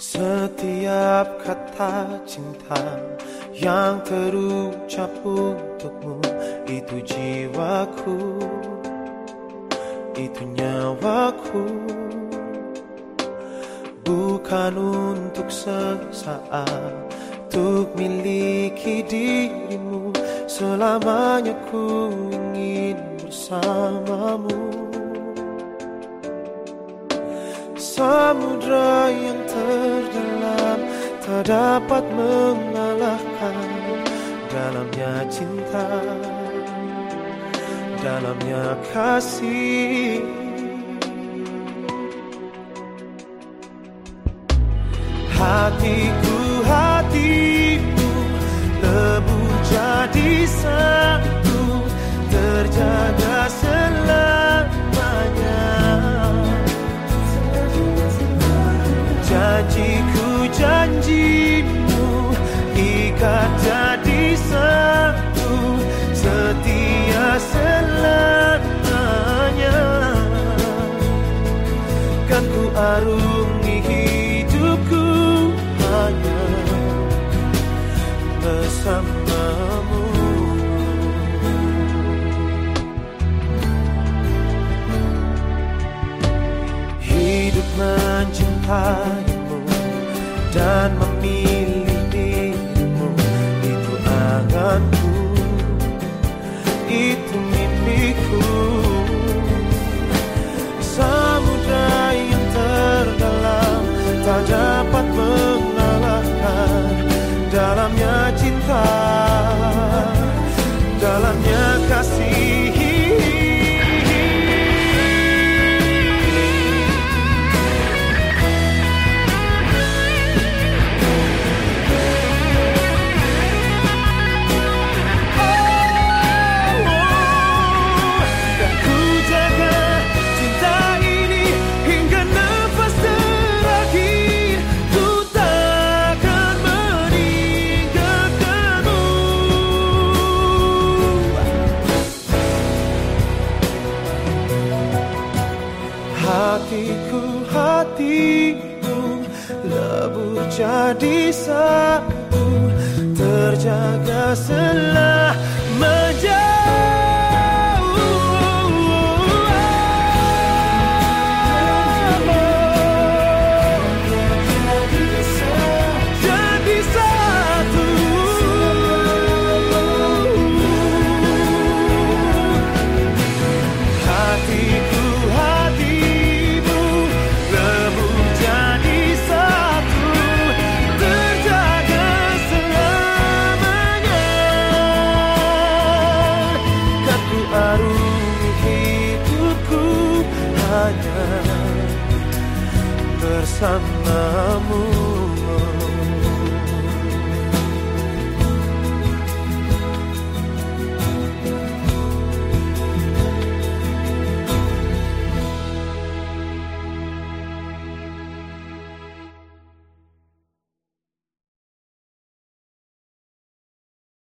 Setiap kata cinta yang terucap untukmu Itu jiwaku, itu nyawaku. Bukan untuk sesaat Untuk miliki dirimu Selamanya ku ingin bersamamu Samudra yang terdalam tak dapat mengalahkan Dalamnya cinta, dalamnya kasih. Hatiku, hatimu lebur jadi satu Janjiku, janjimu Ikat jadi satu. Setia selamanya. Kan ku arungi hidupku hanya bersamamu. Hidup mencintaimu dan memilih dirimu Itu anganku, itu mimpiku. Samudra yang terdalam tak dapat mengalahkan Dalamnya cinta, Hatiku, hatimu lebur jadi satu Terjaga selamanya bersamamu.